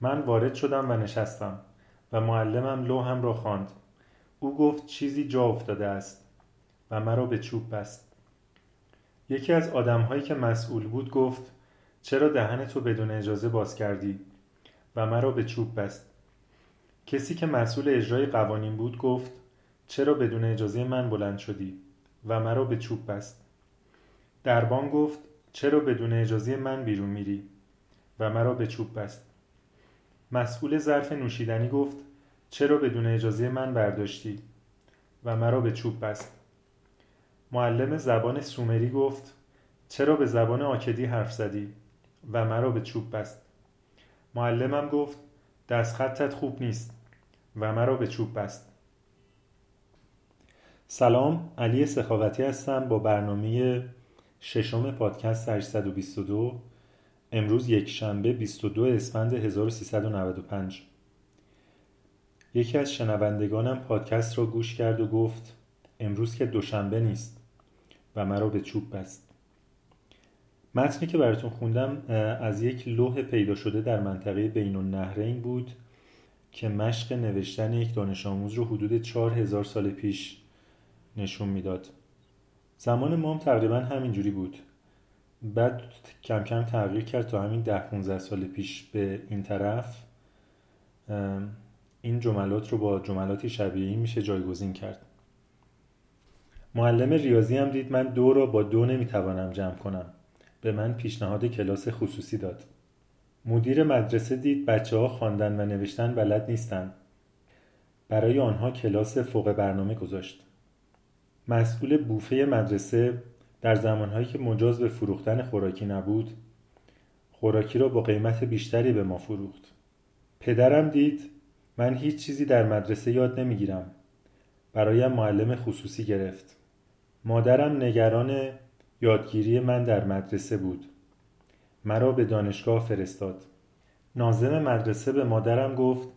من وارد شدم و نشستم و معلمم لوحم را خواند. او گفت چیزی جا افتاده است و مرا به چوب بست. یکی از آدمهایی که مسئول بود گفت چرا دهن تو بدون اجازه باز کردی؟ و مرا به چوب بست. کسی که مسئول اجرای قوانین بود گفت چرا بدون اجازه من بلند شدی؟ و مرا به چوب بست. دربان گفت چرا بدون اجازه من بیرون میری؟ و مرا به چوب بست. مسئول ظرف نوشیدنی گفت چرا بدون اجازه من برداشتی؟ و مرا به چوب بست. معلم زبان سومری گفت چرا به زبان آکدی حرف زدی؟ و مرا به چوب بست. معلمم گفت دستخطت خوب نیست. و مرا به چوب بست. سلام علی سخاوتی هستم با برنامه ششم پادکست 822 امروز یک شنبه 22 اسفند 1395 یکی از شنوندگانم پادکست را گوش کرد و گفت امروز که دوشنبه نیست و مرا به چوب بست. متنی که براتون خوندم از یک لوح پیدا شده در منطقه بین النهرین بود که مشق نوشتن یک دانش آموز رو حدود چهار هزار سال پیش نشون می‌داد. زمان مام تقریبا همینجوری بود. بعد کم کم تغییر کرد تا همین ده 15 سال پیش به این طرف. این جملات رو با جملاتی شبیه این میشه جایگزین کرد. معلم ریاضی هم دید من دو را با دو نمی‌توانم جمع کنم. به من پیشنهاد کلاس خصوصی داد. مدیر مدرسه دید بچه ها خواندن و نوشتن بلد نیستن. برای آنها کلاس فوق برنامه گذاشت. مسئول بوفه مدرسه در زمانهایی که مجاز به فروختن خوراکی نبود خوراکی را با قیمت بیشتری به ما فروخت. پدرم دید من هیچ چیزی در مدرسه یاد نمی‌گیرم. برایم معلم خصوصی گرفت. مادرم نگران یادگیری من در مدرسه بود. مرا به دانشگاه فرستاد. نازم مدرسه به مادرم گفت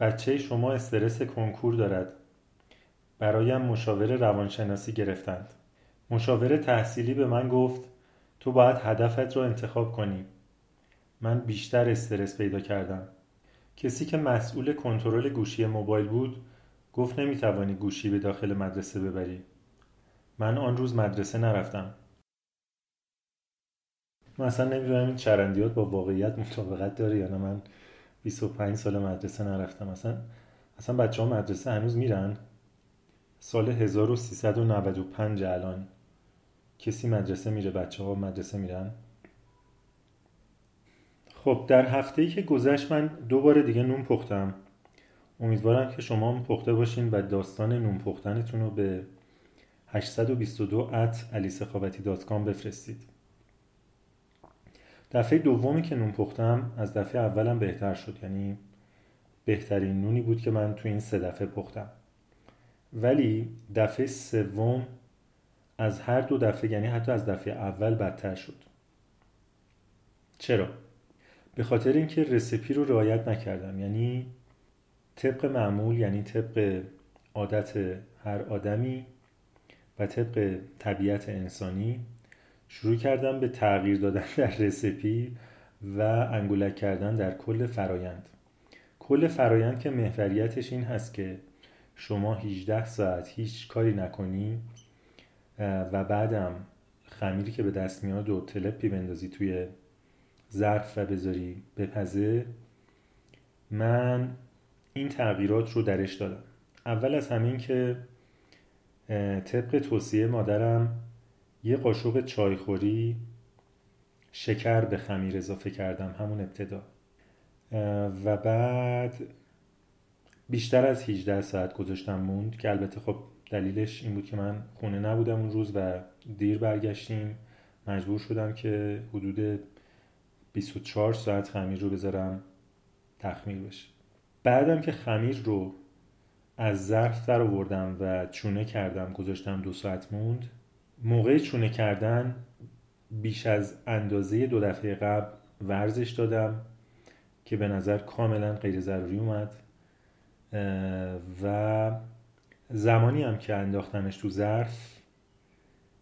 بچه شما استرس کنکور دارد. برایم مشاور روانشناسی گرفتند. مشاور تحصیلی به من گفت تو باید هدفت را انتخاب کنی. من بیشتر استرس پیدا کردم. کسی که مسئول کنترل گوشی موبایل بود گفت نمی‌توانی گوشی به داخل مدرسه ببری. من آن روز مدرسه نرفتم. من اصلا نمی‌دونم این چرندیات با واقعیت مطابقت داره یا نه. من 25 سال مدرسه نرفتم. اصلا اصلا بچه ها مدرسه هنوز میرن؟ سال 1395 الان. کسی مدرسه میره بچه ها مدرسه میرن؟ خب در هفته ای که گذشت من دو بار دیگه نون پختم امیدوارم که شما هم پخته باشین و داستان نون پختنتون رو به 822 at بفرستید. دفعه دومی که نون پختم از دفعه اولم بهتر شد یعنی بهترین نونی بود که من تو این سه دفعه پختم. ولی دفعه سوم از هر دو دفعه یعنی حتی از دفعه اول بدتر شد. چرا؟ به خاطر اینکه رسیپی رو رعایت نکردم. یعنی طبق معمول یعنی طبق عادت هر آدمی و طبق طبیعت انسانی شروع کردم به تغییر دادن در رسیپی و انگولک کردن در کل فرایند. کل فرایند که محوریتش این هست که شما 18 ساعت هیچ کاری نکنی و بعدم خمیری که به دست میاد و تلپی بندازی توی ظرف و بذاری بپزه من این تغییرات رو درش دادم. اول از همین که طبق توصیه مادرم یه قاشق چایخوری شکر به خمیر اضافه کردم همون ابتدا. و بعد بیشتر از 18 ساعت گذاشتم موند که البته خب دلیلش این بود که من خونه نبودم اون روز و دیر برگشتیم. مجبور شدم که حدود 24 ساعت خمیر رو بذارم تخمیر بشه. بعدم که خمیر رو از ظرف در آوردم و چونه کردم گذاشتم دو ساعت موند. موقع چونه کردن بیش از اندازه دو دفعه قبل ورزش دادم که به نظر کاملا غیر ضروری اومد و زمانی هم که انداختمش تو ظرف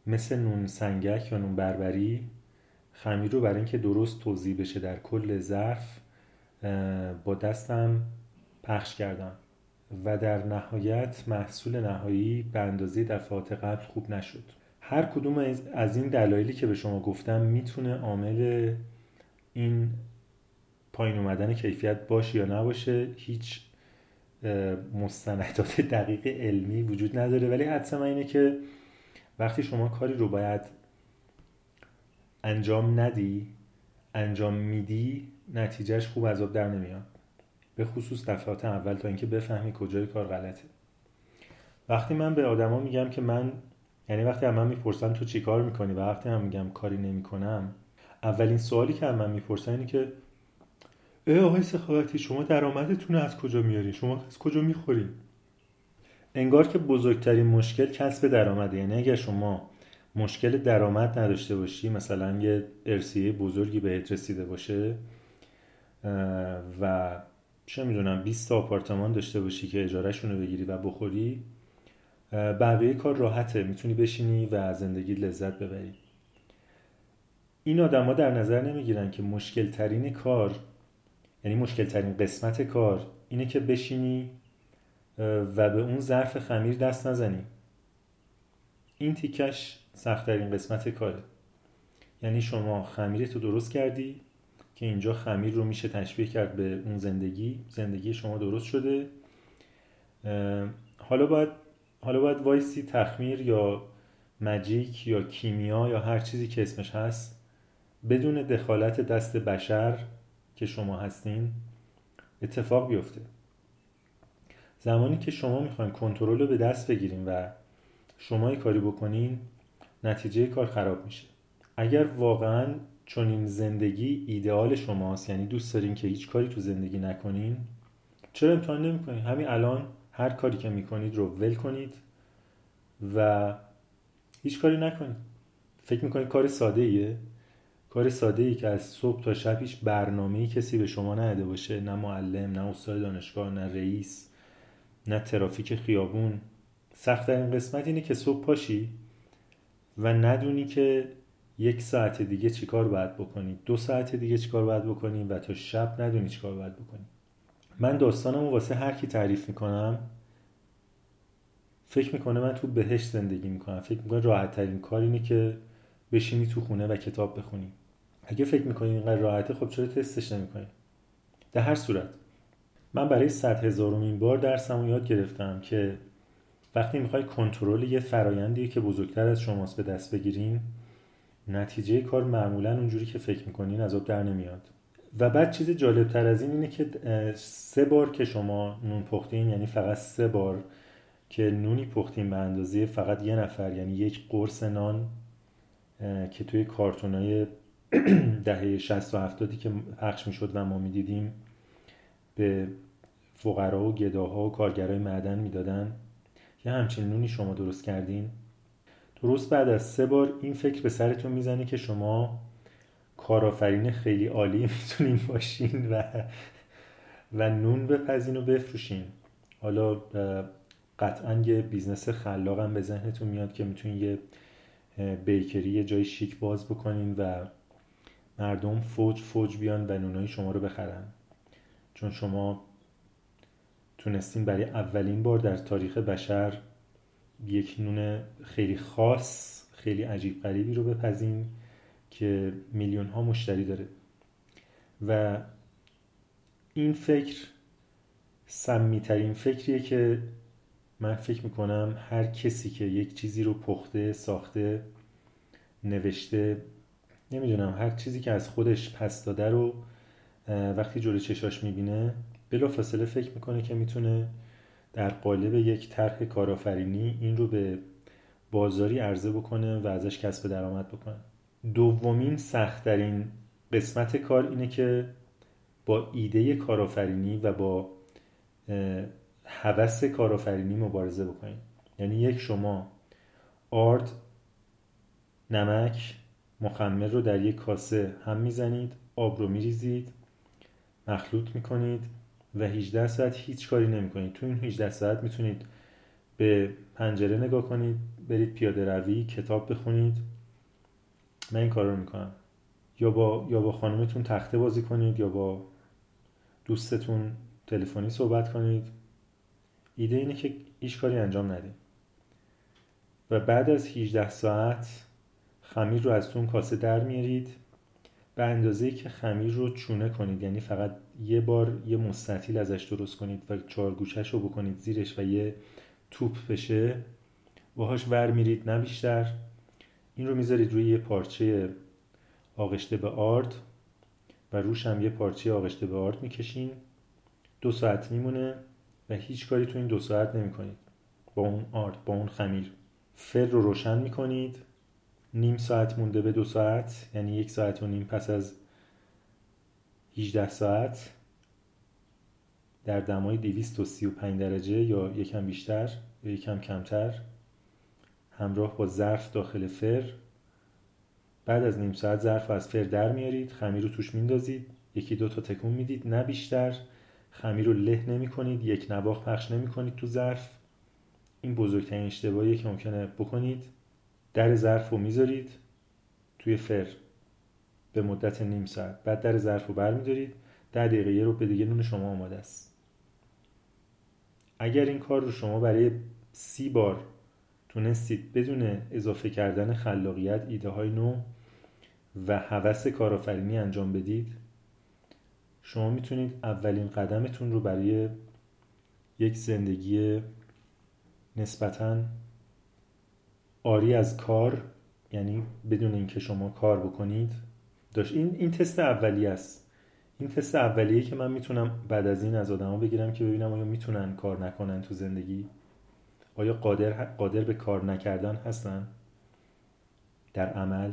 مثل نون سنگک یا نون بربری خمیر رو برای اینکه درست توضیح بشه در کل ظرف با دستم پخش کردم و در نهایت محصول نهایی به اندازه دفعات قبل خوب نشد. هر کدوم از این دلایلی که به شما گفتم می‌تونه عامل این پایین اومدن کیفیت باشه یا نباشه هیچ مستندات دقیق علمی وجود نداره. ولی حدسم اینه که وقتی شما کاری رو باید انجام ندی انجام میدی نتیجهش خوب از آب در نمیاد. به خصوص دفعات اول تا اینکه بفهمی کجای کار غلطه. وقتی من به آدما میگم که من یعنی وقتی من می‌پرسن تو چی کار می‌کنی و وقتی من میگم کاری نمی‌کنم اولین سوالی که من می‌پرسن اینه که ای آقای سخاوتی شما درآمدتون از کجا میاری شما از کجا می‌خوری انگار که بزرگترین مشکل کسب درآمده. یعنی اگر شما مشکل درآمد نداشته باشی مثلا یه ارسیه بزرگی بهت رسیده باشه و چه می‌دونم 20 تا آپارتمان داشته باشی که اجارهشون رو بگیری و بخوری بقیه کار راحته. می‌تونی بشینی و از زندگی لذت ببری. این آدما در نظر نمی‌گیرن که مشکل ترین کار یعنی مشکل ترین قسمت کار اینه که بشینی و به اون ظرف خمیر دست نزنی. این تیکش سختترین قسمت کاره. یعنی شما خمیر تو درست کردی که اینجا خمیر رو میشه تشبیه کرد به اون زندگی. زندگی شما درست شده. حالا باید حالا باید وایسی تخمیر یا مجیک یا کیمیا یا هر چیزی که اسمش هست بدون دخالت دست بشر که شما هستین اتفاق بیفته. زمانی که شما می‌خواین کنترل رو به دست بگیریم و شما کاری بکنین نتیجه کار خراب میشه. اگر واقعا چون این زندگی ایدئال شماست یعنی دوست دارین که هیچ کاری تو زندگی نکنین چرا امتحان نمی‌کنین؟ همین الان هر کاری که می‌کنید رو ول کنید و هیچ کاری نکنید. فکر می‌کنید کار ساده ایه کار ساده ای که از صبح تا شب هیچ برنامه ای کسی به شما نهده باشه نه معلم نه استاد دانشگاه نه رئیس نه ترافیک خیابون. سختترین قسمت اینه که صبح پاشی و ندونی که یک ساعت دیگه چیکار باید بکنی. دو ساعت دیگه چیکار باید بکنی و تا شب ندونی چیکار باید بکنی. من داستانمو واسه هر کی تعریف می‌کنم فکر می‌کنه من تو بهشت زندگی می‌کنم. فکر می‌کنه راحت ترین کار اینه که بشینی تو خونه و کتاب بخونی. اگه فکر می‌کنی اینقدر راحته خب چرا تستش نمی‌کنی؟ در هر صورت من برای صد هزارمین بار درسمو یاد گرفتم که وقتی می‌خوای کنترل یه فرایندی که بزرگتر از شماست به دست بگیرین نتیجه کار معمولا اونجوری که فکر می‌کنین از آب در نمیاد. و بعد چیز جالب تر از این اینه که سه بار که شما نون پختین یعنی فقط سه بار که نونی پختین به اندازه فقط یه نفر یعنی یک قرص نان که توی کارتونای دهه 60 و 70 که پخش می‌شد و ما می‌دیدیم به فقرا و گداها و کارگرای معدن می‌دادن. یه همچین نونی شما درست کردین؟ درست بعد از سه بار این فکر به سرتون می‌زنه که شما کارآفرین خیلی عالی می‌تونین باشین و و نون بپزین و بفروشین. حالا قطعا یه business خلاقم به ذهنتون میاد که می‌تونین یه bakery یه جای شیک باز بکنین و مردم فوج فوج بیان و نونای شما رو بخرن. چون شما تونستین برای اولین بار در تاریخ بشر یک نون خیلی خاص خیلی عجیب غریبی رو بپزین که میلیون ها مشتری داره. و این فکر سمیترین فکریه که من فکر می‌کنم هر کسی که یک چیزی رو پخته ساخته نوشته نمی‌دونم هر چیزی که از خودش پس داده رو وقتی جلو چشاش می‌بینه بلا فاصله فکر می‌کنه که می‌تونه در قالب یک طرح کارآفرینی این رو به بازاری عرضه بکنه و ازش کسب درآمد بکنه. دومین سختترین قسمت کار اینه که با ایده کارآفرینی و با هوس کارآفرینی مبارزه بکنید. یعنی یک شما آرد نمک مخمر رو در یک کاسه هم می‌زنید آب رو میریزید مخلوط می‌کنید و 18 ساعت هیچ کاری نمی‌کنید. تو این 18 ساعت می‌تونید به پنجره نگاه کنید برید پیاده روی کتاب بخونید. من این کار رو می‌کنم. یا با یا با خانمتون تخته بازی کنید یا با دوستتون تلفنی صحبت کنید. ایده اینه که هیچ کاری انجام ندید. و بعد از 18 ساعت خمیر رو از تون کاسه در میارید. به اندازه که خمیر رو چونه کنید یعنی فقط یه بار یه مستطیل ازش درست کنید و چهار گوشش رو بکنید زیرش و یه توپ بشه باهاش ور میرید نه بیشتر. این رو می‌ذارید روی یه پارچه آغشته به آرد و روش هم یه پارچه آغشته به آرد می‌کشین. دو ساعت میمونه و هیچ کاری تو این دو ساعت نمی‌کنید. با اون آرد با اون خمیر. فر رو روشن می‌کنید. نیم ساعت مونده به دو ساعت یعنی یک ساعت و نیم پس از 18 ساعت در دمای 235 درجه یا یکم بیشتر یا یکم کمتر همراه با ظرف داخل فر. بعد از نیم ساعت ظرف از فر در میارید خمیر رو توش میندازید یکی دو تا تکون می‌دید نه بیشتر. خمیر رو له نمی کنید یک نواخ پخش نمی کنید تو ظرف. این بزرگترین اشتباهیه که ممکنه بکنید. در ظرف رو می‌ذارید توی فر به مدت نیم ساعت. بعد در ظرف رو برمیدارید. ده دقیقه یه رو به دیگه نون شما آماده است. اگر این کار رو شما برای سی بار تونستید بدون اضافه کردن خلاقیت ایده های نو و هوس کارآفرینی انجام بدید شما می‌تونید اولین قدمتون رو برای یک زندگی نسبتا آری از کار یعنی بدون اینکه شما کار بکنید داشت. این این تست اولیه است. این تست اولیه که من می‌تونم بعد از این از آدما بگیرم که ببینم آیا می‌تونن کار نکنن تو زندگی؟ آیا قادر قادر به کار نکردن هستن؟ در عمل.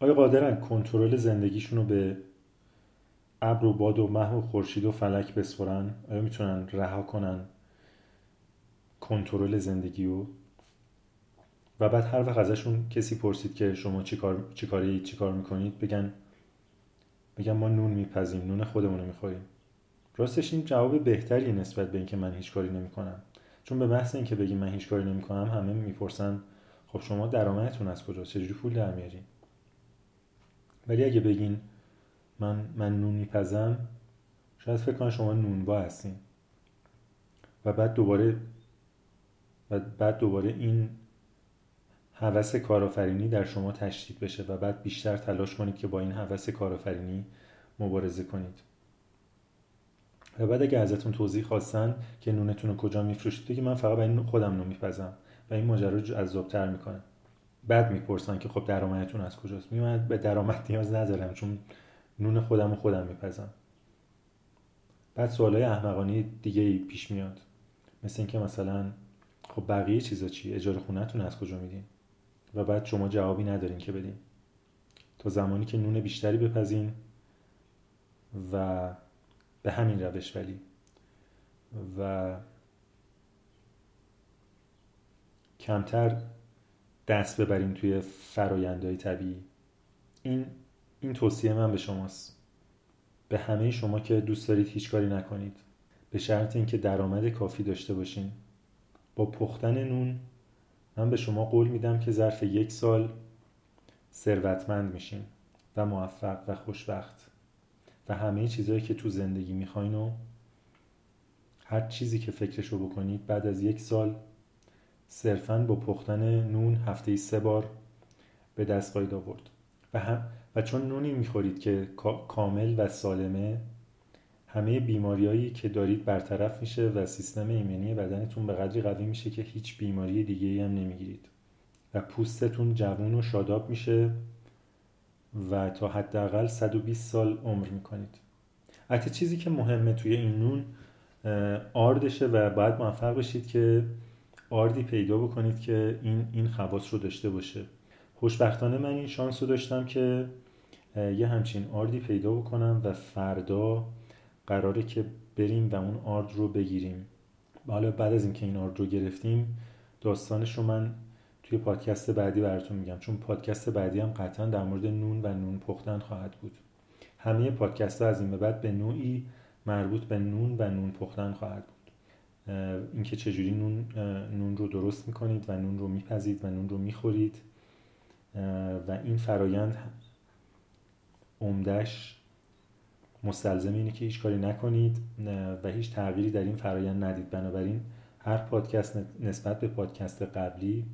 آیا قادرن کنترل زندگیشون رو به ابر و باد و مه و خورشید و فلک بسپرن؟ آیا می‌تونن رها کنن کنترل زندگی رو و بعد هر وقت ازشون کسی پرسید که شما چی کار چی کاری چی کار می‌کنید بگن بگن ما نون میپزیم نون خودمون رو می‌خوریم. راستش این جواب بهتری نسبت به اینکه من هیچ کاری نمی‌کنم. چون به محض اینکه بگیم من هیچ کاری نمی‌کنم همه می‌پرسن خب شما درآمدتون از کجاست؟ چجوری پول در میارین ولی اگه بگین من من نون میپزم شاید فکر کنم شما نونوا هستین. و بعد دوباره و بعد دوباره این هوس کارآفرینی در شما تشدید بشه و بعد بیشتر تلاش کنید که با این هوس کارآفرینی مبارزه کنید. و بعد اگه ازتون توضیح خواستن که نونتون رو کجا میفروشید که من فقط برای خودم نون میپزم و این ماجرا رو جذابتر می‌کنه. بعد می‌پرسن که خب درآمدتون از کجاست؟ میومد به درآمد نیاز ندارم چون نون خودم و خودم میپزم. بعد سوالای احمقانه دیگه پیش میاد. مثل اینکه مثلا خب بقیه چیزا چی اجاره خونهتون از کجا میدین؟ و بعد شما جوابی ندارین که بدین. تا زمانی که نون بیشتری بپزین و به همین روش ولی. و کمتر دست ببریم توی فرایندهای طبیعی. این این توصیه من به شماست. به همه شما که دوست دارید هیچ کاری نکنید. به شرط اینکه درآمد کافی داشته باشین. با پختن نون من به شما قول میدم که ظرف یک سال ثروتمند میشین و موفق و خوشبخت و همه چیزهایی که تو زندگی می‌خواین و هر چیزی که فکرشو بکنید بعد از یک سال صرفا با پختن نون هفته سه بار به دست خواهید آورد و, و چون نونی می‌خورید که کامل و سالمه همه بیماریایی که دارید برطرف میشه و سیستم ایمنی بدنتون به قدری قوی میشه که هیچ بیماری دیگه هم نمی‌گیرید. و پوستتون جوون و شاداب میشه و تا حداقل 120 سال عمر می‌کنید. حتی چیزی که مهمه توی این نون آردشه و باید موفق بشید که آردی پیدا بکنید که این این خواص رو داشته باشه. خوشبختانه من این شانس رو داشتم که یه همچین آردی پیدا بکنم و فردا قراره که بریم و اون آرد رو بگیریم. حالا بعد از اینکه این آرد رو گرفتیم داستانش رو من توی پادکست بعدی براتون میگم. چون پادکست بعدی هم قطعا در مورد نون و نون پختن خواهد بود. همه پادکست ها از این به بعد به نوعی مربوط به نون و نون پختن خواهد بود. اینکه چجوری نون, نون رو درست می‌کنید و نون رو میپزید و نون رو می‌خورید. و این فرایند عمدش مستلزم اینه که هیچ کاری نکنید و هیچ تغییری در این فرایند ندید. بنابراین هر پادکست نسبت به پادکست قبلی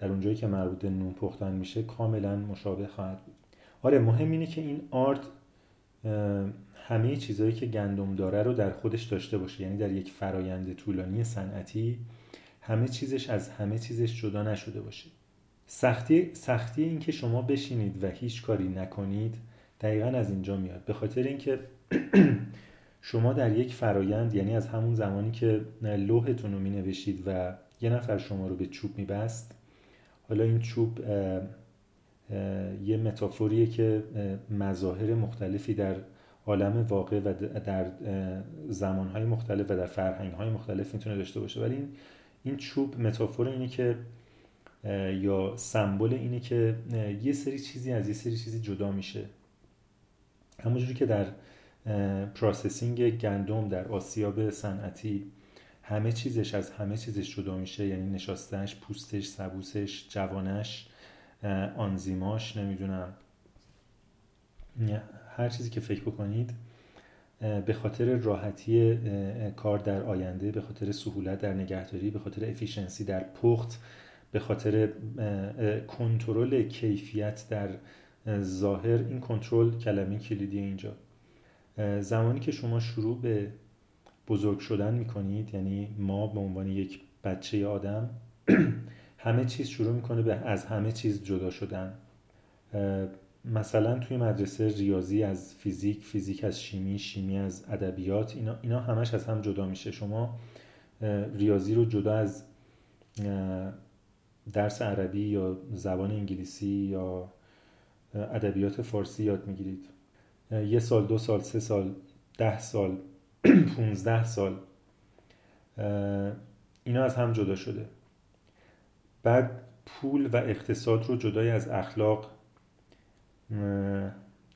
در اونجایی که مربوط به نون پختن میشه کاملا مشابه خواهد بود. آره مهم اینه که این آرت همه چیزهایی که گندم داره رو در خودش داشته باشه. یعنی در یک فرایند طولانی صنعتی همه چیزش از همه چیزش جدا نشده باشه. سختی سختی این که شما بشینید و هیچ کاری نکنید دقیقا از اینجا میاد. به خاطر اینکه شما در یک فرایند یعنی از همون زمانی که لوحتون رو می نوشید و یه نفر شما رو به چوب میبست حالا این چوب یه metaphor یه که مظاهر مختلفی در عالم واقع و در زمانهای مختلف و در فرهنگهای مختلف می‌تونه داشته باشه. ولی این این چوب metaphor اینه که یا سمبل اینه که یه سری چیزی از یه سری چیزی جدا میشه. همونجوری که در processing گندم در آسیاب صنعتی همه چیزش از همه چیزش جدا میشه یعنی نشاستش، پوستش، سبوسش، جوانش آنزیماش نمی‌دونم. هر چیزی که فکر بکنید به خاطر راحتی کار در آینده به خاطر سهولت در نگهداری به خاطر افیشنسی در پخت به خاطر کنترل کیفیت در ظاهر این کنترل کلمه کلیدی اینجا. زمانی که شما شروع به بزرگ شدن می‌کنید یعنی ما به عنوان یک بچه آدم همه چیز شروع می‌کنه به از همه چیز جدا شدن. مثلا توی مدرسه ریاضی از فیزیک فیزیک از شیمی شیمی از ادبیات اینا, اینا همش از هم جدا میشه. شما ریاضی رو جدا از درس عربی یا زبان انگلیسی یا ادبیات فارسی یاد می‌گیرید. یه سال دو سال سه سال ده سال پونزده سال. اینا از هم جدا شده. بعد پول و اقتصاد رو جدای از اخلاق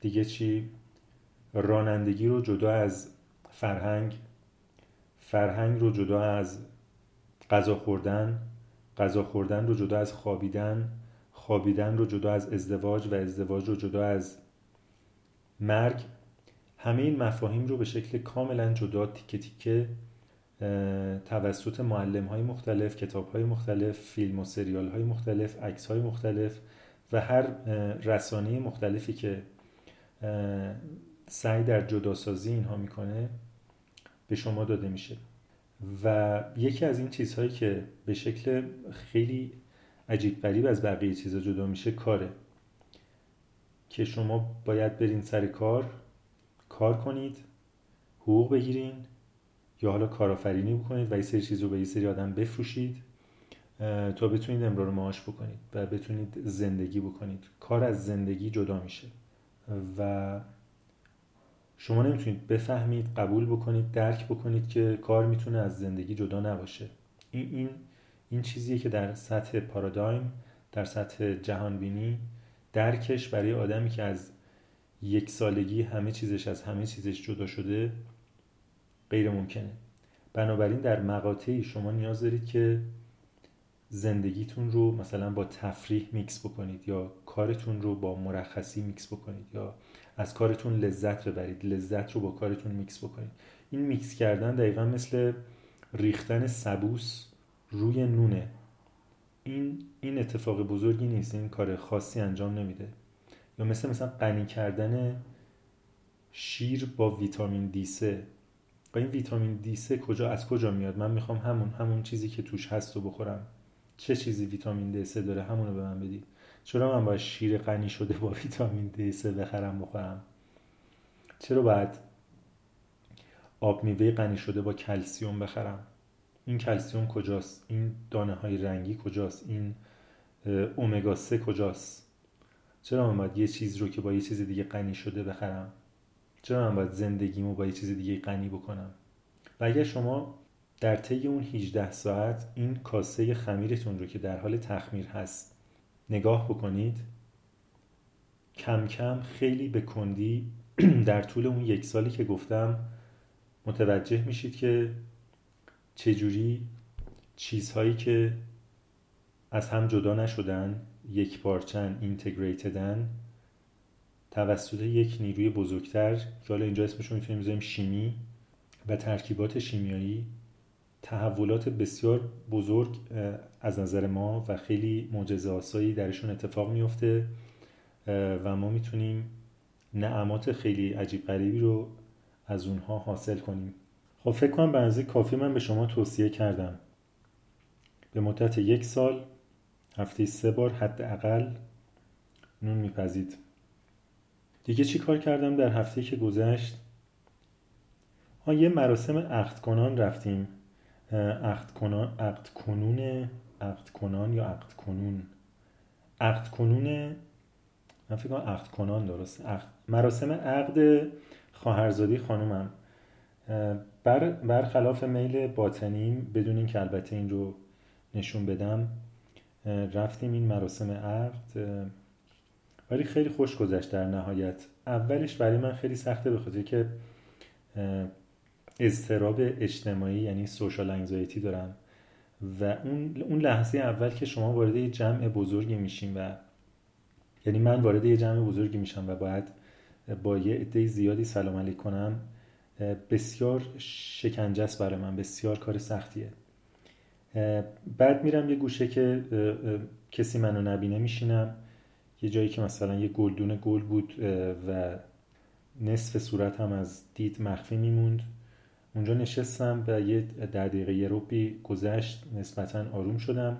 دیگه چی؟ رانندگی رو جدا از فرهنگ فرهنگ رو جدا از غذا خوردن غذا خوردن رو جدا از خوابیدن خوابیدن رو جدا از ازدواج و ازدواج رو جدا از مرگ همه این مفاهیم رو به شکل کاملا جدا تیکه تیکه توسط معلم های مختلف کتاب های مختلف فیلم و سریال های مختلف عکس های مختلف و هر رسانه مختلفی که سعی در جداسازی اینها می‌کنه به شما داده میشه. و یکی از این چیزهایی که به شکل خیلی عجیب غریب از بقیه چیزها جدا میشه کاره. که شما باید برین سر کار کار کنید حقوق بگیرین یا حالا کارآفرینی بکنید و یه سری چیز رو به یه سری آدم بفروشید تا بتونید امرار معاش بکنید و بتونید زندگی بکنید. کار از زندگی جدا میشه و شما نمی‌تونید بفهمید قبول بکنید درک بکنید که کار می‌تونه از زندگی جدا نباشه. این این این چیزیه که در سطح پارادایم در سطح جهانبینی درکش برای آدمی که از یک سالگی همه چیزش از همه چیزش جدا شده غیر ممکنه. بنابراین در مقاطعی شما نیاز دارید که زندگیتون رو مثلا با تفریح میکس بکنید یا کارتون رو با مرخصی میکس بکنید یا از کارتون لذت ببرید لذت رو با کارتون میکس بکنید. این میکس کردن دقیقا مثل ریختن سبوس روی نونه. این این اتفاق بزرگی نیست. این کار خاصی انجام نمیده. یا مثل مثلا غنی کردن شیر با ویتامین دی 3 با این ویتامین دی 3 کجا از کجا میاد؟ من می‌خوام همون همون چیزی که توش هست رو بخورم. چه چیزی ویتامین دی 3 داره؟ همونو به من بدید. چرا من باید شیر غنی شده با ویتامین دی 3 بخرم بخورم؟ چرا باید آب میوه غنی شده با کلسیوم بخرم؟ این کلسیوم کجاست؟ این دانه های رنگی کجاست؟ این اومگا 3 کجاست؟ چرا من باید یه چیز رو که با یه چیز دیگه غنی شده بخرم؟ چرا من باید زندگیمو با یه چیز دیگه غنی بکنم؟ و اگر شما در طی اون 18 ساعت این کاسه خمیرتون رو که در حال تخمیر هست نگاه بکنید کم کم خیلی به کندی در طول اون یک سالی که گفتم متوجه میشید که چجوری چیزهایی که از هم جدا نشدن یک پارچن اینتگریتدن توسط یک نیروی بزرگتر که حالا اینجا اسمش رو می‌تونیم بذاریم شیمی و ترکیبات شیمیایی تحولات بسیار بزرگ از نظر ما و خیلی معجزه آسایی درشون اتفاق میفته و ما می‌تونیم نعمات خیلی عجیب غریبی رو از اونها حاصل کنیم. خب فکر کنم به کافی من به شما توصیه کردم. به مدت یک سال هفته سه بار حداقل نون میپزید. دیگه چی کار کردم در هفته که گذشت؟ ها یه مراسم عقد کنان رفتیم. عقد کنان عقد کنون عقد کنان یا عقد کنون عقد کنون من فکر کنم عقد کنان درست عقد مراسم عقد خواهرزادی خانومم. بر برخلاف میل باطنیم بدون اینکه البته این رو نشون بدم رفتیم این مراسم عقد ولی خیلی خوش گذشت در نهایت. اولش برای من خیلی سخته به خاطر که اضطراب اجتماعی یعنی سوشال انگزایتی دارم. و اون اون لحظه اول که شما وارد یه جمع بزرگی میشین و یعنی من وارد یه جمع بزرگی میشم و باید با یه عده زیادی سلام علیک کنم بسیار شکنجه است برای من بسیار کار سختیه. بعد میرم یه گوشه که کسی منو نبینه میشینم. یه جایی که مثلا یه گلدون گل بود و نصف صورت هم از دید مخفی میموند. اونجا نشستم و یه در دقیقه یه روبی گذشت نسبتا آروم شدم.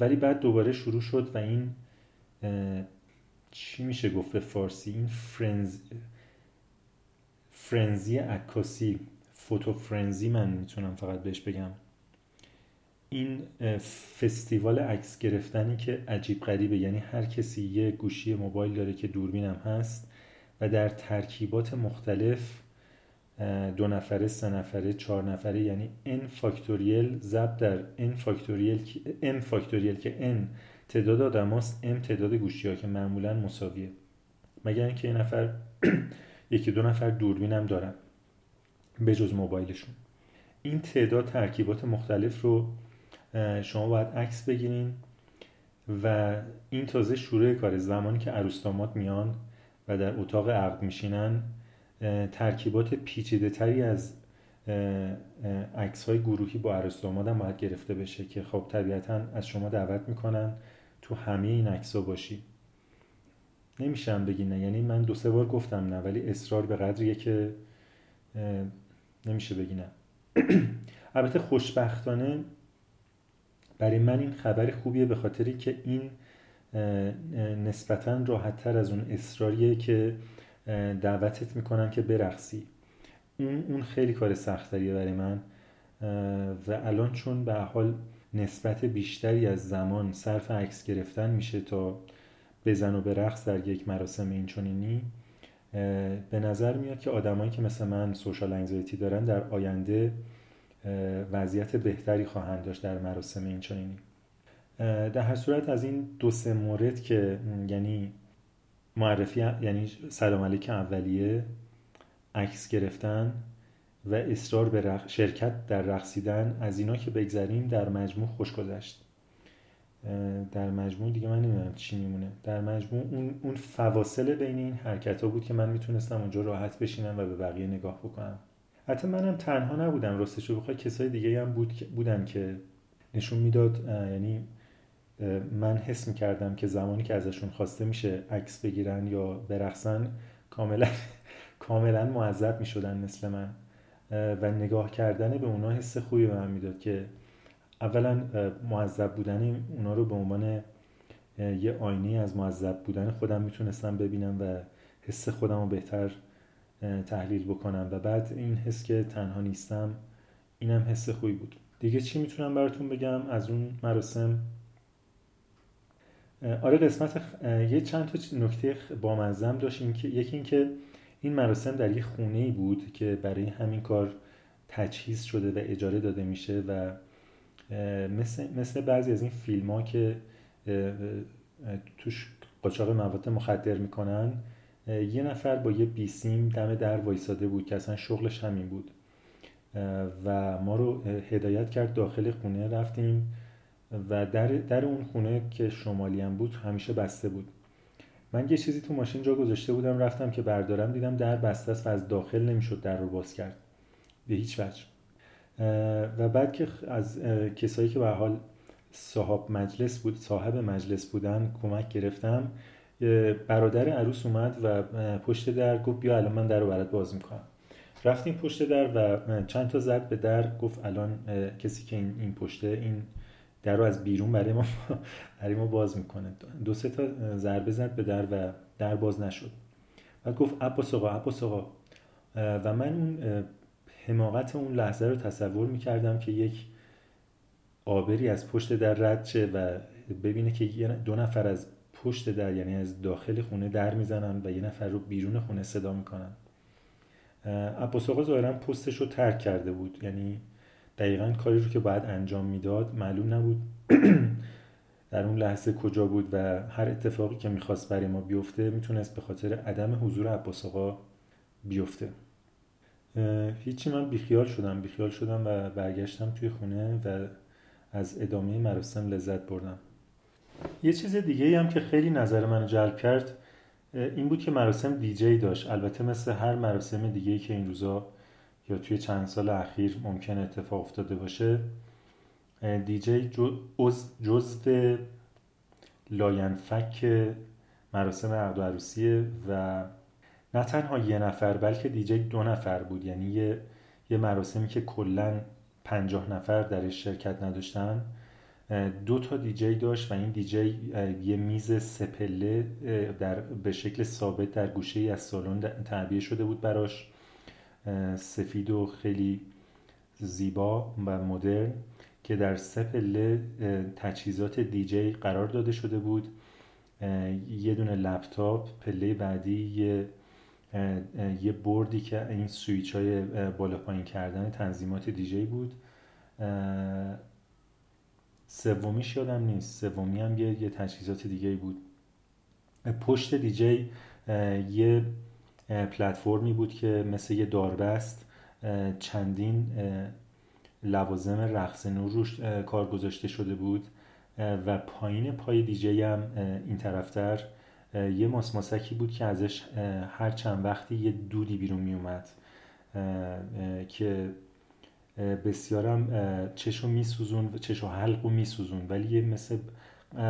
ولی بعد دوباره شروع شد و این چی میشه گفت به فارسی؟ این فرنز فرنزی عکاسی فوتو فرنزی من می‌تونم فقط بهش بگم. این فستیوال عکس گرفتنی که عجیب غریبه یعنی هر کسی یه گوشی موبایل داره که دوربینم هست و در ترکیبات مختلف دو نفره سه نفره چهار نفره یعنی n فاکتوریل ضرب در n فاکتوریل m فاکتوریل که n تعداد آدم هاست m تعداد گوشی ها که معمولا مساویه. مگر اینکه یه نفر یکی دو نفر دوربین هم دارن به جز موبایلشون. این تعداد ترکیبات مختلف رو شما باید عکس بگیرین و این تازه شروع کار زمانی که عروس میان و در اتاق عقد میشینن ترکیبات پیچیده تری از عکس های گروهی با عروس هم باید گرفته بشه که خب طبیعتا از شما دعوت می‌کنن تو همه این عکس ها باشی. نمیشم بگی نه. یعنی من دو سه بار گفتم نه ولی اصرار به قدریه که نمیشه بگی نه. البته خوشبختانه برای من این خبر خوبیه به خاطری که این نسبتا راحت تر از اون اصراریه که دعوتت می‌کنن که برقصی. اون اون خیلی کار سختریه برای من. و الان چون به حال نسبت بیشتری از زمان صرف عکس گرفتن میشه تا بزن و به رقص در یک مراسم این چونینی به نظر میاد که آدمایی که مثل من سوشال انگزایتی دارن در آینده وضعیت بهتری خواهند داشت در مراسم این چونینی در هر صورت از این دو سه مورد که یعنی معرفی یعنی سلام علیک اولیه عکس گرفتن و اصرار به شرکت در رقصیدن از اینا که بگذریم در مجموع خوش گذشت. در مجموع دیگه من نمی‌دونم چی میمونه. در مجموع اون, اون فواصل بین این حرکت ها بود که من می‌تونستم اونجا راحت بشینم و به بقیه نگاه بکنم. حتی منم تنها نبودم. راستش رو بخوای کسای دیگه هم بود بودن که نشون می‌داد. یعنی من حس می‌کردم که زمانی که ازشون خواسته میشه عکس بگیرن یا برقصن کاملا کاملا معذب می‌شدن مثل من. و نگاه کردن به اونا حس خوبی به من می‌داد که اولا معذب بودن اونا رو به عنوان یه آینه از معذب بودن خودم می‌تونستم ببینم و حس خودم رو بهتر تحلیل بکنم. و بعد این حس که تنها نیستم اینم حس خوبی بود. دیگه چی می‌تونم براتون بگم از اون مراسم؟ آره قسمت یه چند تا نکته بامزم داشت. که یکی اینکه این مراسم در یه خونه ای بود که برای همین کار تجهیز شده و اجاره داده میشه و مثل, مثل بعضی از این فیلم ها که توش قاچاق مواد مخدر می‌کنن یه نفر با یه بیسیم دم در وایساده بود که اصلا شغلش همین بود. و ما رو هدایت کرد داخل خونه رفتیم و در, در اون خونه که شمالی هم بود همیشه بسته بود. من یه چیزی تو ماشین جا گذاشته بودم رفتم که بردارم دیدم در بسته است و از داخل نمی‌شد در رو باز کرد. به هیچ وجه. و بعد که از کسایی که به حال صاحب مجلس بود صاحب مجلس بودن کمک گرفتم برادر عروس اومد و پشت در گفت بیا الان من در رو برات باز می‌کنم. رفتیم پشت در و چند تا زد به در گفت الان کسی که این, این پشته این در رو از بیرون برای ما برای ما باز می‌کنه. دو سه تا ضربه زد به در و در باز نشد. بعد گفت عباس آقا عباس آقا و من اون حماقت اون لحظه رو تصور می‌کردم که یک آبری از پشت در رد شه و ببینه که دو نفر از پشت در یعنی از داخل خونه در می‌زنن و یه نفر رو بیرون خونه صدا می‌کنن. عباس آقا ظاهرا پستش رو ترک کرده بود. یعنی دقیقا کاری رو که باید انجام می‌داد معلوم نبود در اون لحظه کجا بود و هر اتفاقی که می‌خواست برای ما بیفته می‌تونست به خاطر عدم حضور عباس آقا بیفته. هیچی من بیخیال شدم بیخیال شدم و برگشتم توی خونه و از ادامه مراسم لذت بردم. یه چیز دیگه هم که خیلی نظر من جلب کرد این بود که مراسم دیجی داشت. البته مثل هر مراسم دیگه که این روزا یا توی چند سال اخیر ممکن اتفاق افتاده باشه دیجی جزو لاینفک مراسم عقد و عروسیه و نه تنها یه نفر بلکه دیجی دو نفر بود. یعنی یه, یه مراسمی که کلا پنجاه نفر درش شرکت نداشتن. دو تا دیجی داشت و این دیجی یه میز سپله در به شکل ثابت در گوشه ای از سالن تعبیه شده بود براش. سفید و خیلی زیبا و مدرن که در سپله تجهیزات دیجی قرار داده شده بود. یه دونه لپتاپ پله بعدی یه یه بردی که این سویچ های بالا پایین کردن تنظیمات دیجی بود. سومیش یادم نیست. سومی هم یه, یه تجهیزات دیگه بود. پشت دیجی یه پلتفرمی بود که مثل یه داربست چندین لوازم رقص نور روش کار گذاشته شده بود. و پایین پای دیجی هم این طرفتر یه ماسماسکی بود که ازش هر چند وقتی یه دودی بیرون می اومد که بسیارم چشو میسوزون و چشو حلقو میسوزون ولی یه مثل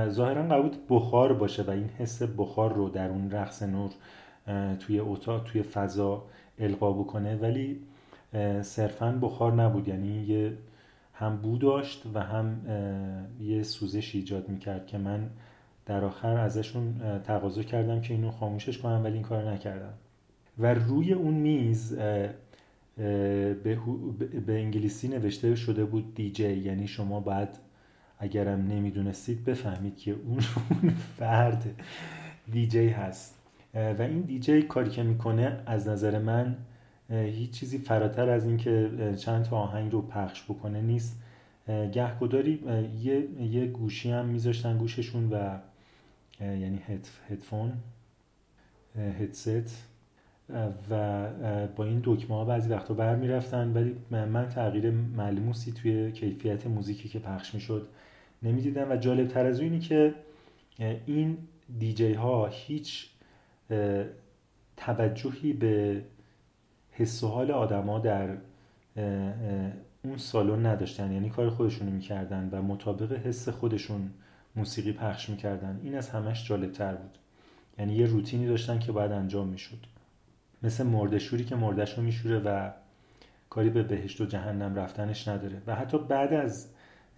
ظاهرا قبول بخار باشه و این حس بخار رو در اون رقص نور توی اتاق توی فضا القا بکنه. ولی صرفا بخار نبود. یعنی یه هم بو داشت و هم یه سوزش ایجاد می‌کرد که من در آخر ازشون تقاضا کردم که اینو خاموشش کنم ولی این کار نکردم. و روی اون میز به, انگلیسی نوشته شده بود دیجی یعنی شما باید اگرم نمی‌دونستید بفهمید که اون فرد دیجی هست. و این دیجی کاری که می‌کنه از نظر من هیچ چیزی فراتر از اینکه چند تا آهنگ رو پخش بکنه نیست. گهگداری یه،, یه گوشی هم میذاشتن گوششون و یعنی هدفون هدست و با این دکمه ها بعضی وقتا بر می‌رفتن ولی من تغییر ملموسی توی کیفیت موزیکی که پخش می‌شد نمی‌دیدم. و جالب تر از اینی که این دیجی ها هیچ توجهی به حس و حال آدما در اون سالن نداشتن. یعنی کار خودشونو می‌کردن و مطابق حس خودشون موسیقی پخش می‌کردن. این از همش جالب تر بود. یعنی یه روتینی داشتن که باید انجام می‌شد. مثل مردشوری که مردش رو میشوره و کاری به بهشت و جهنم رفتنش نداره. و حتی بعد از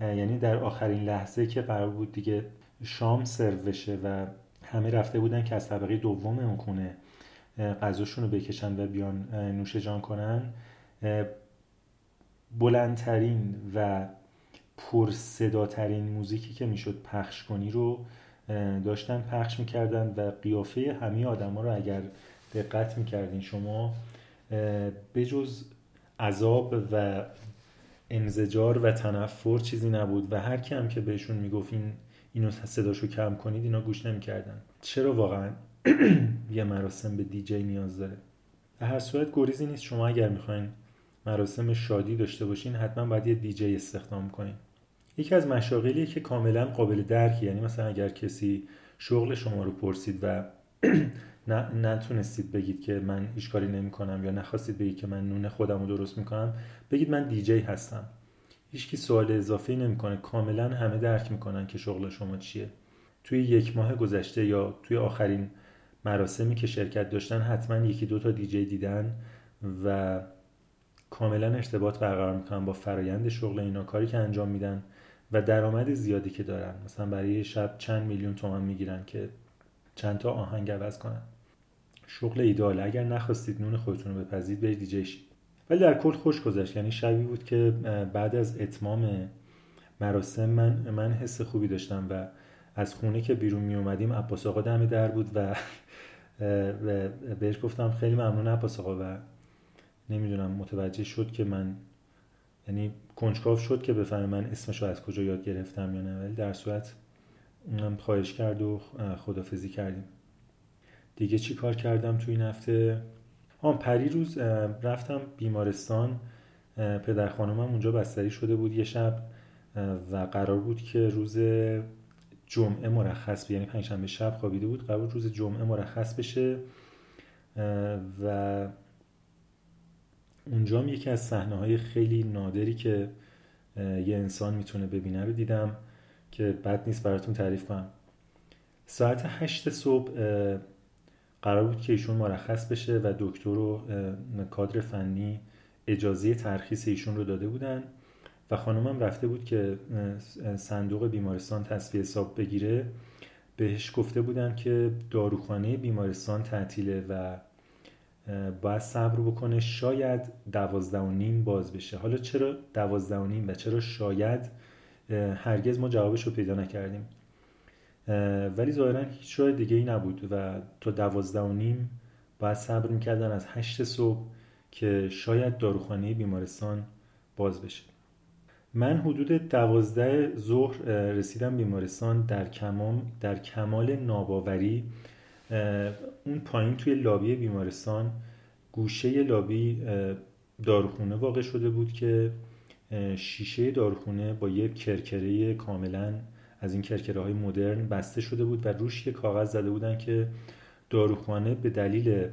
یعنی در آخرین لحظه که قرار بود دیگه شام سرو بشه و همه رفته بودن که از طبقه دوم اون خونه غذاشون رو بکشن و بیان نوش جان کنن بلندترین و پرصداترین موزیکی که می‌شد پخش کنی رو داشتن پخش می‌کردن و قیافه همه آدما رو اگر دقت می‌کردین شما بجز عذاب و انزجار و تنفر چیزی نبود و هر کم که بهشون می‌گفتین اینو صداشو کم کنید اینا گوش نمی‌کردن. چرا واقعا؟ یه مراسم به دیجی نیاز داره. به هر صورت گریزی نیست شما اگر می‌خواین مراسم شادی داشته باشین حتما باید یه دیجی استخدام کنین. یکی از مشاغلیه که کاملا قابل درکی یعنی مثلا اگر کسی شغل شما رو پرسید و نتونستید بگید که من هیچ کاری نمی کنم یا نخواستید بگید که من نون خودم رو درست می‌کنم بگید من دیجی هستم. هیچکی سوال اضافه نمی‌کنه. کاملا همه درک می‌کنن که شغل شما چیه. توی یک ماه گذشته یا توی آخرین مراسمی که شرکت داشتن حتما یکی دو تا دیجی دیدن و کاملا ارتباط برقرار می‌کنن با فرایند شغل اینا. کاری که انجام میدن و درآمد زیادی که دارن. مثلا برای شب چند میلیون تومن می‌گیرن که چند تا آهنگ عوض کنن. شغل ایداله اگر نخواستید نون خودتون رو بپزید برید دیجی ولی در کل خوش گذشت. یعنی شبی بود که بعد از اتمام مراسم من من حس خوبی داشتم و از خونه که بیرون می اومدیم عباس آقا دم در بود و بهش گفتم خیلی ممنون عباس آقا و نمی‌دونم متوجه شد که من یعنی کنجکاو شد که بفهمه من اسمش رو از کجا یاد گرفتم یا نه ولی در صورت اونم خواهش کرد و خدافزی کردیم. دیگه چی کار کردم توی این هفته؟ آن پری روز رفتم بیمارستان. پدر خانمم اونجا بستری شده بود یه شب و قرار بود که روز جمعه مرخص یعنی پنجشنبه شب خوابیده بود قرار بود روز جمعه مرخص بشه. و اونجا یکی از صحنه های خیلی نادری که یه انسان می‌تونه ببینه رو دیدم که بد نیست براتون تعریف کنم. ساعت هشت صبح قرار بود که ایشون مرخص بشه و دکتر و کادر فنی اجازه ترخیص ایشون رو داده بودن و خانمم رفته بود که صندوق بیمارستان تصفیه حساب بگیره. بهش گفته بودن که داروخانه بیمارستان تعطیله و باید صبر بکنه. شاید دوازده و نیم باز بشه. حالا چرا دوازده و نیم و چرا شاید هرگز ما جوابش رو پیدا نکردیم. ولی ظاهرا هیچ راه دیگه ای نبود و تا دوازده و نیم باید صبر می‌کردن از هشت صبح که شاید داروخانه بیمارستان باز بشه. من حدود دوازده ظهر رسیدم بیمارستان در, کمام در کمال ناباوری اون پایین توی لابی بیمارستان گوشه لابی داروخونه واقع شده بود که شیشه داروخونه با یک کرکره کاملا از این کرکره های مدرن بسته شده بود و روش یک کاغذ زده بودن که داروخانه به دلیل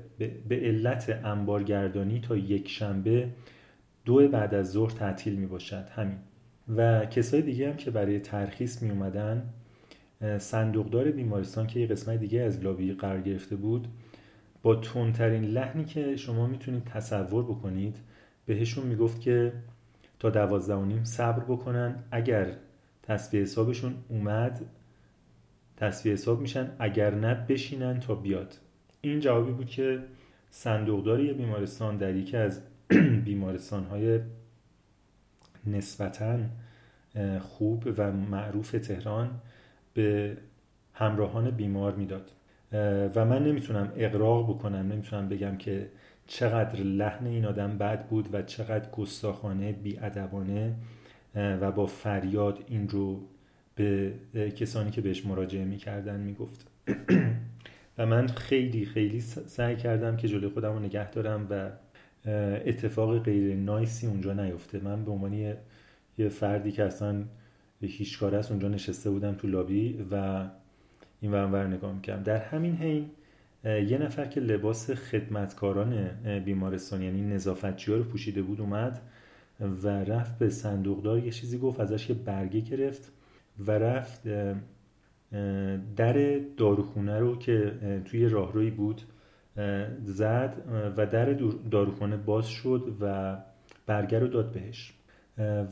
به علت انبارگردانی تا یک شنبه دو بعد از ظهر تعطیل می باشد همین. و کسای دیگه هم که برای ترخیص می اومدن صندوقدار بیمارستان که یه قسمت دیگه از لابی قرار گرفته بود با تندترین لحنی که شما می‌تونید تصور بکنید بهشون می‌گفت که تا دوازده و نیم صبر بکنن. اگر تصفیه حسابشون اومد تصفیه حساب میشن. اگر نه بشینن تا بیاد. این جوابی بود که صندوقدار بیمارستان در یکی از بیمارستان های نسبتا خوب و معروف تهران به همراهان بیمار می‌داد. و من نمی‌تونم اقراق بکنم نمی‌تونم بگم که چقدر لحن این آدم بد بود و چقدر گستاخانه بیادبانه و با فریاد این رو به کسانی که بهش مراجعه می‌کردن می‌گفت. و من خیلی خیلی سعی کردم که جلوی خودم رو نگه دارم و اتفاق غیر نایسی اونجا نیفته. من به عنوان یه فردی که اصلا هیچ کار است. اونجا نشسته بودم تو لابی و این ورانور نگاه می‌کردم. در همین حین یه نفر که لباس خدمتکاران بیمارستان یعنی نظافتچی ها رو پوشیده بود اومد و رفت به صندوقدار. یه چیزی گفت ازش یه برگه گرفت و رفت در داروخونه رو که توی راهروی بود زد و در داروخانه باز شد و برگه رو داد بهش.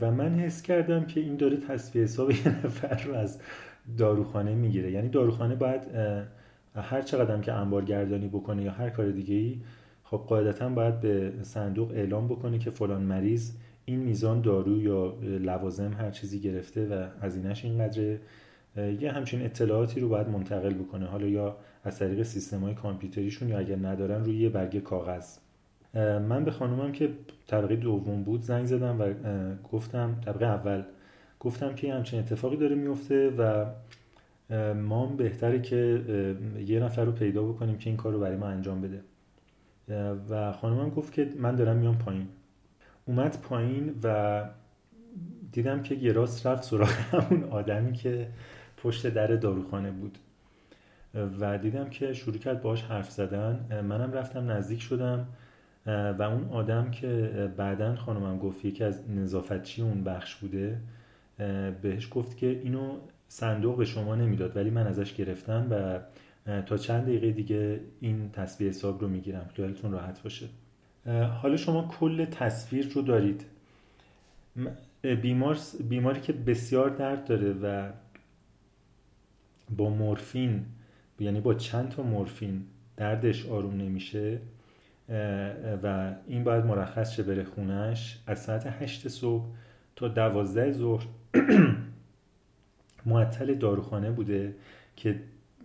و من حس کردم که این داره تصفیه حساب یه نفر رو از داروخانه می‌گیره. یعنی داروخانه باید هر چقدر که انبارگردانی بکنه یا هر کار دیگه ای خب قاعدتا باید به صندوق اعلام بکنه که فلان مریض این میزان دارو یا لوازم هر چیزی گرفته و هزینهش اینقدر یه همچین اطلاعاتی رو باید منتقل بکنه. حالا یا از طریق سیستم های کامپیوتریشون یا اگر ندارن روی یه برگه کاغذ. من به خانومم که طبقه دوم بود زنگ زدم و گفتم طبقه اول گفتم که همچین اتفاقی داره میفته و ما بهتره که یه نفر رو پیدا بکنیم که این کار رو برای ما انجام بده. و خانمم گفت که من دارم میام پایین. اومد پایین و دیدم که یه راست رفت سراغ همون آدمی که پشت در داروخانه بود. و دیدم که شروع کرد باش حرف زدن. منم رفتم نزدیک شدم. و اون آدم که بعدا خانمم گفت یکی از نظافتچی اون بخش بوده بهش گفت که اینو صندوق به شما نمی‌داد ولی من ازش گرفتم و تا چند دقیقه دیگه این تصویر حساب رو می‌گیرم. خیالتون راحت باشه. حالا شما کل تصویر رو دارید. بیمار بیماری که بسیار درد داره و با مورفین یعنی با چند تا مورفین دردش آروم نمیشه. و این باید مرخص شه بره خونش از ساعت هشت صبح تا دوازده ظهر معطل داروخانه بوده که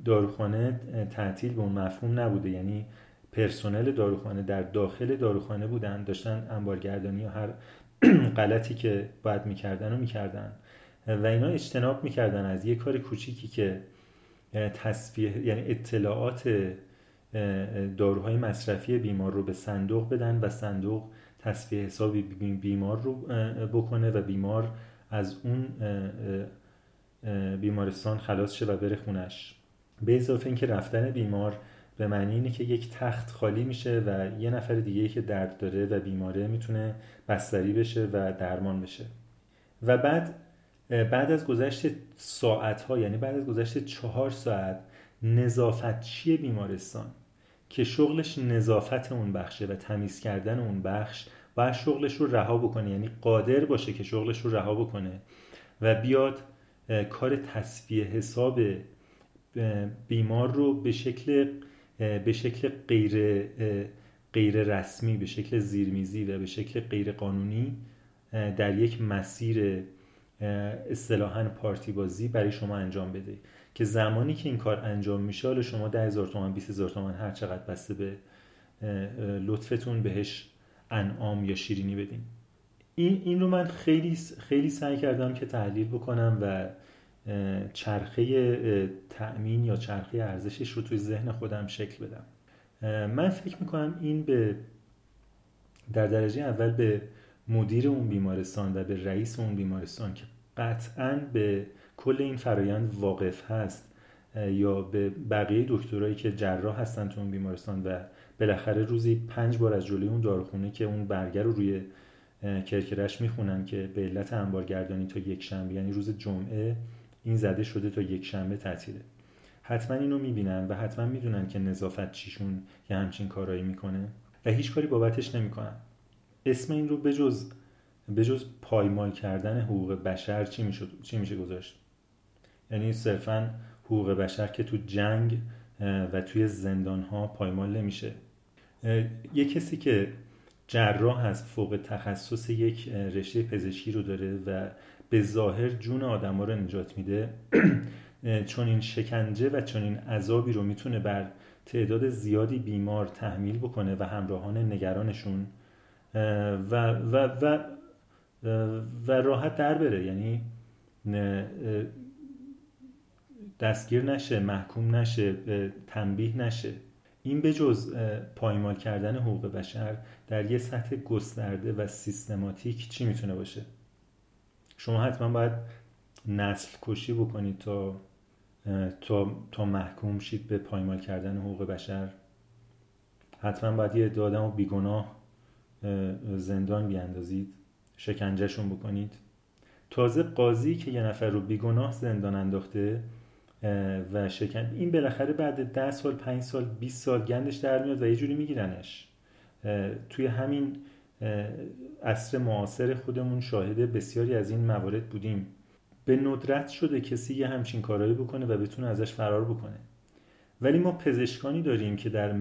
داروخانه تعطیل به اون مفهوم نبوده. یعنی پرسنل داروخانه در داخل داروخانه بودن. داشتن انبارگردانی و هر غلطی که باید می‌کردن و می‌کردن. و اینا اجتناب می‌کردن از یه کار کوچیکی که تصفیه یعنی اطلاعات داروهای مصرفی بیمار رو به صندوق بدن و صندوق تصفیه حسابی بیمار رو بکنه و بیمار از اون بیمارستان خلاص شه و بره خونش. به اضافه اینکه رفتن بیمار به معنی اینه که یک تخت خالی میشه و یه نفر دیگه که درد داره و بیماره می‌تونه بستری بشه و درمان بشه. و بعد بعد از گذشت ساعت ها یعنی بعد از گذشت چهار ساعت نظافتچی بیمارستان؟ که شغلش نظافت اون بخشه و تمیز کردن اون بخش و شغلش رو رها بکنه. یعنی قادر باشه که شغلش رو رها بکنه و بیاد کار تصفیه حساب بیمار رو به شکل به شکل غیر غیر رسمی به شکل زیرمیزی و به شکل غیر قانونی در یک مسیر اصطلاحا پارتی بازی برای شما انجام بده. که زمانی که این کار انجام میشه حالا شما ده هزار تومن 20 هزار تومن هر چقدر بسته به لطفتون بهش انعام یا شیرینی بدین. این, این رو من خیلی خیلی سعی کردم که تحلیل بکنم و چرخه تأمین یا چرخه ارزشش رو توی ذهن خودم شکل بدم. من فکر می‌کنم این به در درجه اول به مدیر اون بیمارستان و به رئیس اون بیمارستان که قطعا به کل این فرایند واقف هست یا به بقیه دکترایی که جراح هستن تو اون بیمارستان و بالاخره روزی پنج بار از جلوی اون داروخونه که اون برگر رو روی کرکرش می‌خونن که به علت انبارگردانی تا یک شنبه یعنی روز جمعه این زده شده تا یک شنبه تعطیله. حتما اینو می‌بینن و حتما می‌دونن که نظافت چیشون یه همچین کارایی می‌کنه و هیچ کاری بابتش نمی‌کنن. اسم این رو بجز بجز پایمال کردن حقوق بشر چی میشه چی میشه گذاشت؟ یعنی صرفا حقوق بشر که تو جنگ و توی زندان ها پایمال نمیشه. یه کسی که جراح هست فوق تخصص یک رشته پزشکی رو داره و به ظاهر جون آدم ها رو نجات میده چون این شکنجه و چون این عذابی رو می‌تونه بر تعداد زیادی بیمار تحمیل بکنه و همراهان نگرانشون و, و, و, و راحت در بره. یعنی دستگیر نشه محکوم نشه تنبیه نشه. این به جز پایمال کردن حقوق بشر در یه سطح گسترده و سیستماتیک چی می‌تونه باشه؟ شما حتما باید نسل کشی بکنید تا تا, تا محکوم شید به پایمال کردن حقوق بشر. حتما باید یه آدم و بیگناه زندان بیاندازید شکنجهشون بکنید. تازه قاضی که یه نفر رو بیگناه زندان انداخته و شکن این بالاخره بعد ده سال پنج سال 20 سال گندش در میاد و یه جوری میگیرنش. توی همین عصر معاصر خودمون شاهد بسیاری از این موارد بودیم. به ندرت شده کسی یه همچین کارایی بکنه و بتونه ازش فرار بکنه. ولی ما پزشکانی داریم که در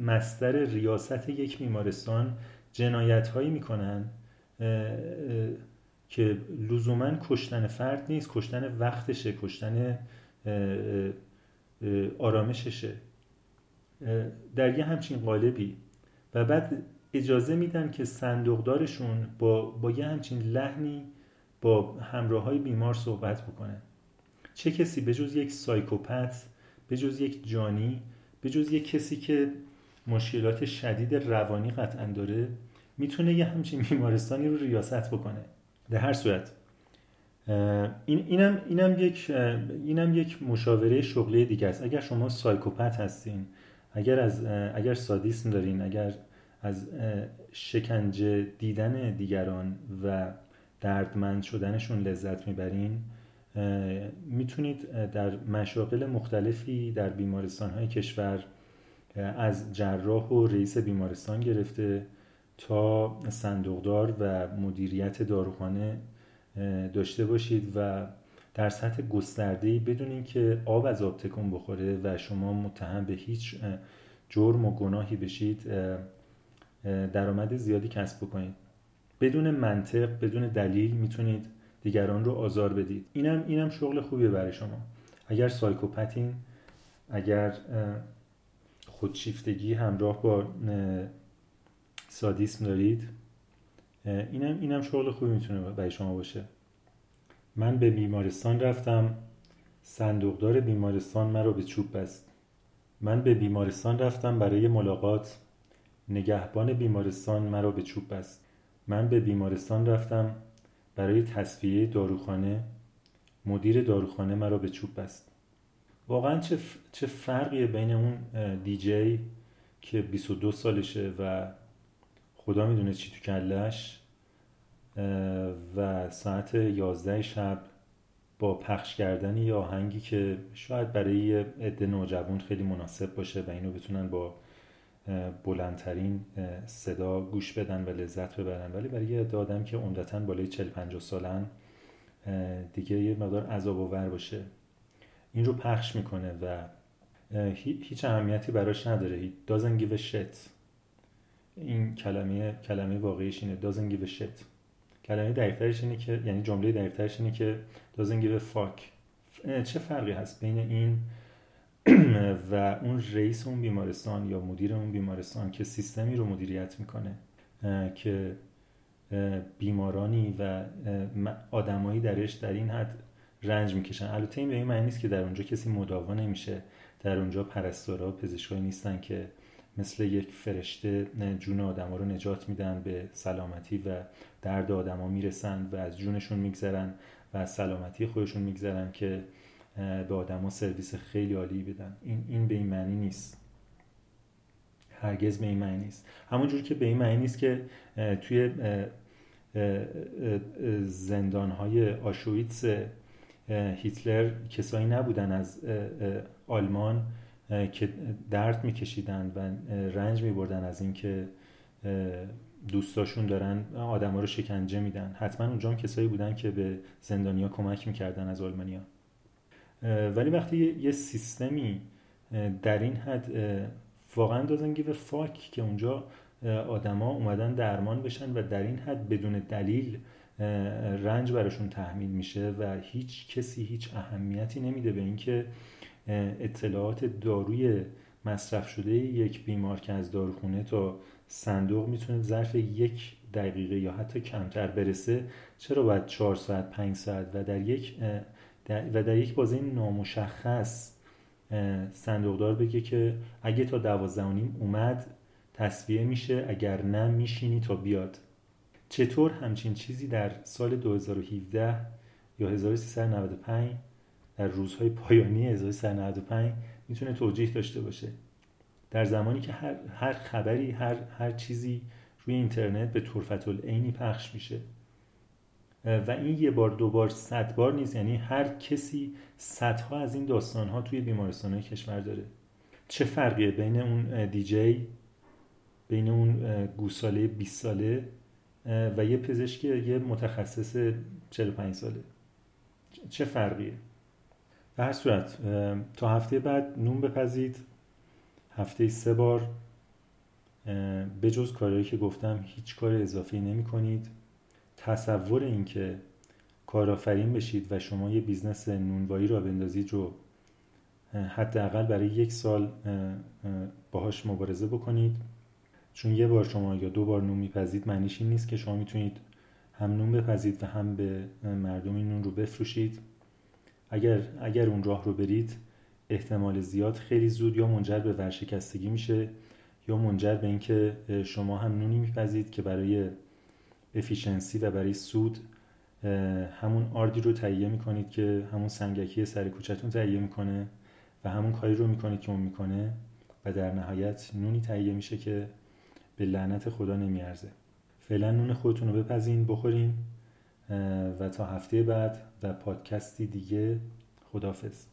مستر ریاست یک بیمارستان جنایت هایی می‌کنن که لزوما کشتن فرد نیست کشتن وقتشه کشتن آرامششه. در یه همچین قالبی. و بعد اجازه میدن که صندوقدارشون با, با یه همچین لحنی با همراه های بیمار صحبت بکنه چه کسی به جز یک سایکوپت به جز یک جانی به جز یک کسی که مشکلات شدید روانی قطعا داره می‌تونه یه همچین بیمارستانی رو ریاست بکنه. در هر صورت. این اینم اینم یک اینم یک مشاوره شغلی دیگه است. اگر شما سایکوپت هستین اگر از اگر سادیسم دارین اگر از شکنجه دیدن دیگران و دردمند شدنشون لذت می‌برین می‌تونید در مشاغل مختلفی در بیمارستان های کشور از جراح و رئیس بیمارستان گرفته تا صندوقدار و مدیریت داروخانه داشته باشید و در سطح گسترده بدون اینکه آب از آب تکون بخوره و شما متهم به هیچ جرم و گناهی بشید درآمد زیادی کسب بکنید. بدون منطق بدون دلیل می‌تونید دیگران رو آزار بدید. اینم اینم شغل خوبیه برای شما. اگر سایکوپتین اگر خودشیفتگی همراه با سادیسم دارید اینم اینم شغل خوبی می‌تونه برای شما باشه. من به بیمارستان رفتم. صندوقدار بیمارستان مرا به چوب بست. من به بیمارستان رفتم برای ملاقات. نگهبان بیمارستان مرا به چوب بست. من به بیمارستان رفتم برای تصفیه داروخانه. مدیر داروخانه مرا به چوب بست. واقعا چه, چه فرقیه بین اون دیجی که 22 سالشه و خدا می‌دونه چی تو کلش و ساعت 11 شب با پخش کردن یه آهنگی که شاید برای عده نوجوان خیلی مناسب باشه و اینو بتونن با بلندترین صدا گوش بدن و لذت ببرن. ولی برای یه آدم که عمدتا بالای 40 50 سالن دیگه یه مقدار عذاب آور باشه. این رو پخش می‌کنه و هیچ اهمیتی براش نداره. Doesn't give a shit. این کلمه کلمه واقعیش اینه doesn't give a shit. کلمه دقیقترش اینه که یعنی جمله دقیقترش اینه که doesn't give a fuck. چه فرقی هست بین این و اون رئیس اون بیمارستان یا مدیر اون بیمارستان که سیستمی رو مدیریت می‌کنه که بیمارانی و آدمایی درش در این حد رنج می‌کشن. البته این به این معنی نیست که در اونجا کسی مداوا نمیشه. در اونجا پرستارا پزشکایی نیستن که مثل یک فرشته جون آدما رو نجات میدن به سلامتی و درد آدما می‌رسن و از جونشون میگذرن و از سلامتی خودشون میگذرن که به آدما سرویس خیلی عالی بدن. این این به این معنی نیست. هرگز به این معنی نیست. همونجور که به این معنی نیست که توی زندان های آشویتس هیتلر کسایی نبودن از آلمان که درد میکشیدن و رنج میبردن از اینکه دوستاشون دارن آدم ها رو شکنجه میدن. حتما اونجا هم کسایی بودن که به زندانیا کمک می‌کردن از آلمانیا. ولی وقتی یه سیستمی در این حد واقعا دازن گیو فاک که اونجا آدما اومدن درمان بشن و در این حد بدون دلیل رنج براشون تحمیل میشه و هیچ کسی هیچ اهمیتی نمیده به اینکه اطلاعات داروی مصرف شده یک بیمار که از داروخونه تا صندوق می‌تونه ظرف یک دقیقه یا حتی کمتر برسه چرا باید چهار ساعت پنج ساعت و در یک و در یک بازه نامشخص صندوقدار بگه که اگه تا دوازده اومد تصویه میشه اگر نه میشینی تا بیاد. چطور همچین چیزی در سال 2017 یا 1395 در روزهای پایانی 1395 می‌تونه توجیه داشته باشه. در زمانی که هر, هر خبری هر, هر چیزی روی اینترنت به طرفت العینی پخش میشه. و این یه بار دو بار صد بار نیست. یعنی هر کسی صدها از این داستان ها توی بیمارستان های کشور داره. چه فرقیه بین اون دیجی بین اون گوساله 20 ساله و یه پزشک یه متخصص 45 ساله؟ چه فرقیه؟ به هر صورت تا هفته بعد نون بپزید. هفته سه بار به جز کارهایی که گفتم هیچ کار اضافی نمی کنید تصور اینکه کارآفرین بشید و شما یه business نونوایی راه بندازید رو حداقل برای یک سال باهاش مبارزه بکنید. چون یه بار شما یا دو بار نون میپزید معنیش این نیست که شما می‌تونید هم نون بپزید و هم به مردم این نون رو بفروشید. اگر, اگر اون راه رو برید احتمال زیاد خیلی زود یا منجر به ورشکستگی میشه یا منجر به اینکه شما هم نونی میپزید که برای efficiency و برای سود همون آردی رو تهیه می‌کنید که همون سنگکی سر کوچتون تهیه می‌کنه و همون کاری رو می‌کنید که اون می‌کنه و در نهایت نونی تهیه میشه که به لعنت خدا نمیارزه. فعلا نون خودتون رو بپزین بخورین. و تا هفته بعد و پادکستی دیگه خدافز